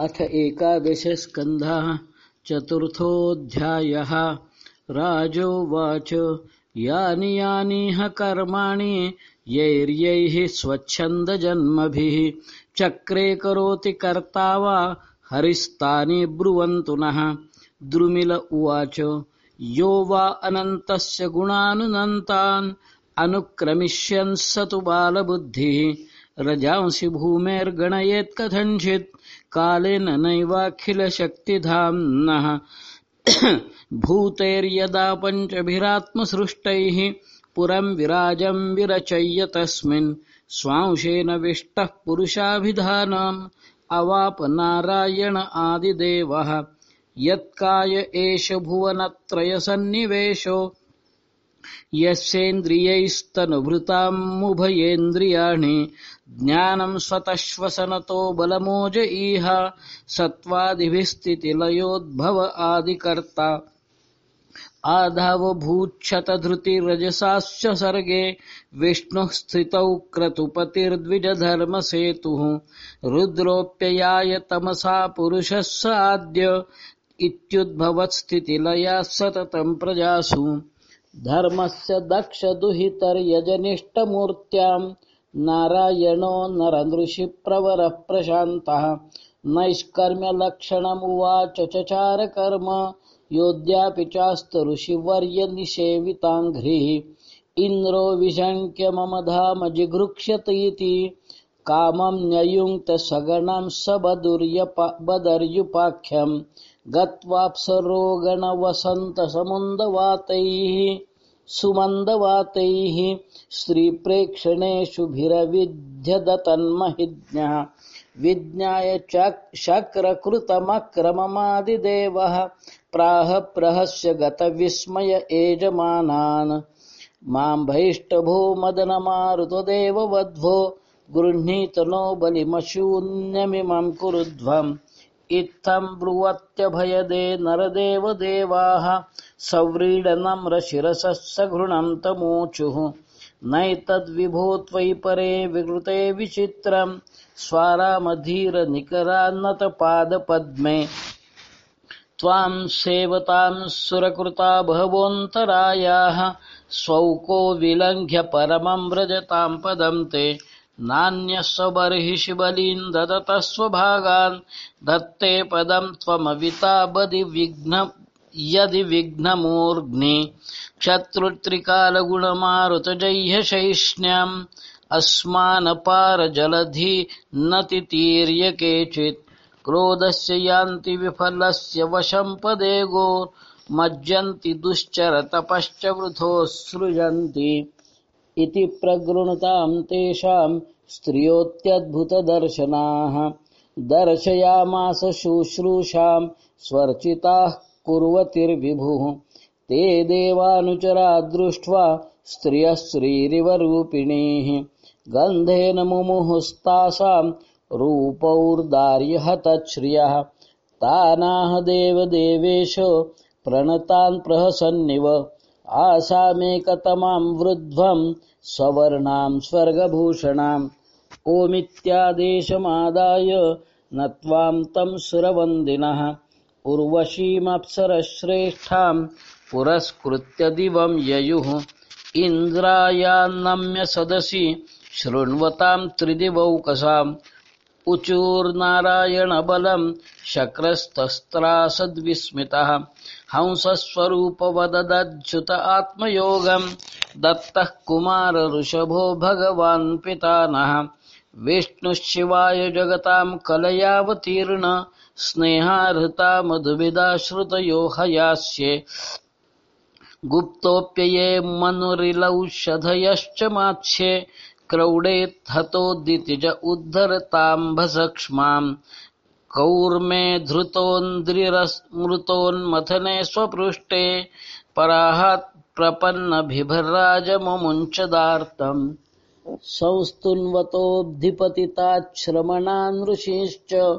अथ एकादशस्कन्धः चतुर्थोऽध्यायः। राजोवाच, यानि यानिह कर्माणि, यैर्यैः स्वच्छन्दजन्मभिः, चक्रे करोति कर्ता वा, हरिस्तानि ब्रुवन्तु नः। द्रुमिल उवाच, यो वा अनन्तस्य गुणानुनन्तान्, अनुक्रमिष्यन् स तु बालबुद्धिः। रजांसि भूमेर्गणयेत् कथञ्चित् कालेन नैवाखिलशक्तिधाम्नः। भूतैर्यदा पञ्चभिरात्मसृष्टैः। पुरं विराजं विरचय्य तस्मिन् स्वांशेन विष्टः पुरुषाभिधानम्। अवाप नारायण आदिदेवः। यत्काय एष भुवनत्रयसन्निवेशो। यस्येन्द्रियैस्तनुभृतामुभयेन्द्रियाणि। ज्ञानं स्वतश्वसनतो बलमोज इह सत्त्वादिभिस्थितिलयोद्भव आदिकर्ता। आधावभूच्छतधृतिरजसाश्च सर्गे विष्णुः स्थितौ क्रतुपतिर्द्विजधर्मसेतुः। रुद्रोऽप्ययाय तमसा पुरुषः स आद्य इत्युद्भवत्स्थितिलयाः सततं प्रजासु। धर्मस्य दक्षदुहितर्यजनिष्ठमूर्त्याम् नारायणो नर नृषि प्रवर नरनृषिप्रवरः प्रशान्तः नैष्कर्म्यलक्षणमुवाच चचार कर्म योऽद्यापि चास्तऋषिवर्यनिषेविताङ्घ्रिः इन्द्रो विशङ्क्य मम धाम जिघृक्ष्यत इति कामं न्ययुङ्क्त सगणं स बदर्युपाख्यम् गत्वाप्सरो गणवसन्तसमुन्दवातैः सुमन्दवातैः स्त्रीप्रेक्षणेषुभिरविध्यदतन्महिज्ञः विज्ञाय शक्रकृतमक्रममादिदेवः। प्राह प्रहस्य गतविस्मय एजमानान्। मां भैष्टभो मदनमारुतदेववध्वो। गृह्णीत नो बलिमशून्यमिमं कुरुध्वम् इत्थं ब्रुवत्यभयदे नरदेवदेवाः सव्रीडनम्रशिरसः सघृणं तमूचुः नैतद्विभो त्वयि परे विकृते विचित्रम् स्वारामधीरनिकरान्नतपादपद्मे। त्वां सेवतां सुरकृता बहवोऽन्तरायाः स्वौको विलङ्घ्य परमं व्रजतां पदं ते नान्यस्वबर्हिषि बलीन् ददतः स्वभागान् दत्ते पदं त्वमविता बदि विघ्न यदि विघ्नमूर्ध्नि क्षत्रुत्रिकालगुणमारुतजह्यशैष्ण्याम्, अस्मानपारजलधि न तितीर्य केचित् क्रोधस्य यान्ति विफलस्य वशं पदे गोर्मज्जन्ति दुश्चरतपश्च वृथोः सृजन्ति। इति प्रगृणतां तेषां स्त्रियोऽत्यद्भुतदर्शनाः। दर्शयामास शुश्रूषां स्वर्चिताः कुर्वतिर्विभुः। ते देवानुचरा दृष्ट्वा स्त्रियः श्रीरिव रूपिणीः गन्धेन मुमुहुस्तासां रूपौर्दार्यहतच्छ्रियः। तानाह देवदेवेश प्रणतान् प्रहसन्निव आसामेकतमां वृध्वं सवर्णां स्वर्गभूषणाम् ओमित्यादेशमादाय नत्वां तं सुरवन्दिनः उर्वशीमप्सरश्रेष्ठां पुरस्कृत्य दिवं ययुः इन्द्रायान्नम्य सदसि शृण्वतां त्रिदिवौकसाम् उचूर्नारायणबलं शक्रस्तस्त्रासद्विस्मितः हंसस्वरूपवददच्युत आत्मयोगम् दत्तः कुमारऋषभो भगवान् पिता नः विष्णुशिवाय जगतां कलयावतीर्ण। स्नेहाहृता मधुविदाश्रुतयो हयास्ये गुप्तोऽप्यये मनुरिलौषधयश्च मात्स्ये क्रौडेत्थतोद्दितिज उद्धरताम्भसक्ष्माम् कौर्मे धृतोन्द्रिरस्मृतोन्मथने स्वपृष्ठे पराहात् प्रपन्नभिभराजमुमुञ्चदार्तम् संस्तुन्वतोऽब्धिपतिताच्छ्रमणान् ऋषीश्च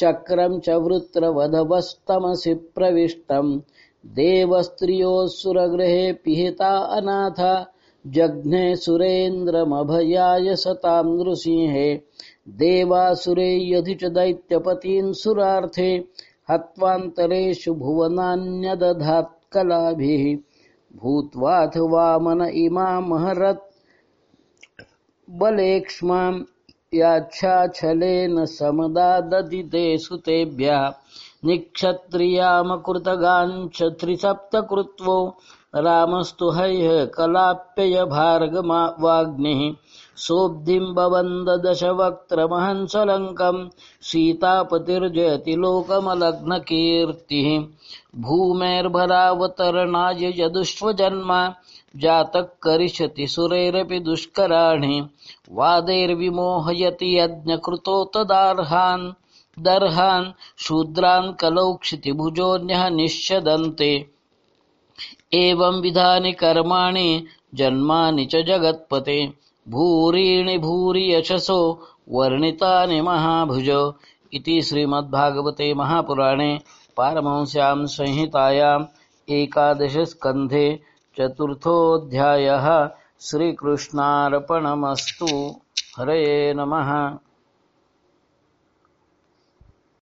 शक्रम् च वृत्रवधवस्तमसि प्रविष्टम्। देवस्त्रियोः सुरगृहे पिहिता अनाथा जघ्ने सुरेन्द्रमभयाय सतां नृसिंहे, देवासुरे यधि च दैत्यपतीन् सुरार्थे हत्वान्तरेषु भुवनान्यदधात् कलाभिः, भूत्वाथ वामन इमामहरत् बलेक्ष्माम् याच्छाछलेन समदा ददिते सुतेभ्यः निक्षत्रियामकृतगाञ्च त्रिसप्तकृत्वो रामस्तु हयः कलाप्यय भार्गवाग्निः सोऽब्धिम्बवन्ददशवक्त्रमहंसलङ्कम् सीतापतिर्जयति लोकमलग्नकीर्तिः। भूमेर्भरावतरणाय यदुष्वजन्म। जातः करिष्यति सुरैरपि दुष्कराणि। वादैर्विमोहयति यज्ञकृतो तदार्हान् दर्हान्, शूद्रान् कलौ क्षितिभुजोऽन्यः निश्यदन्ते एवं विधानि कर्माणि जन्मानि च जगत्पते। भूरीणि भूरि यशसो वर्णितानि महाभुज इति श्रीमद्भागवते महापुराणे पारमहंस्यां संहितायाम् एकादशस्कन्धे चतुर्थोऽध्यायः श्रीकृष्णार्पणमस्तु। हरे नमः।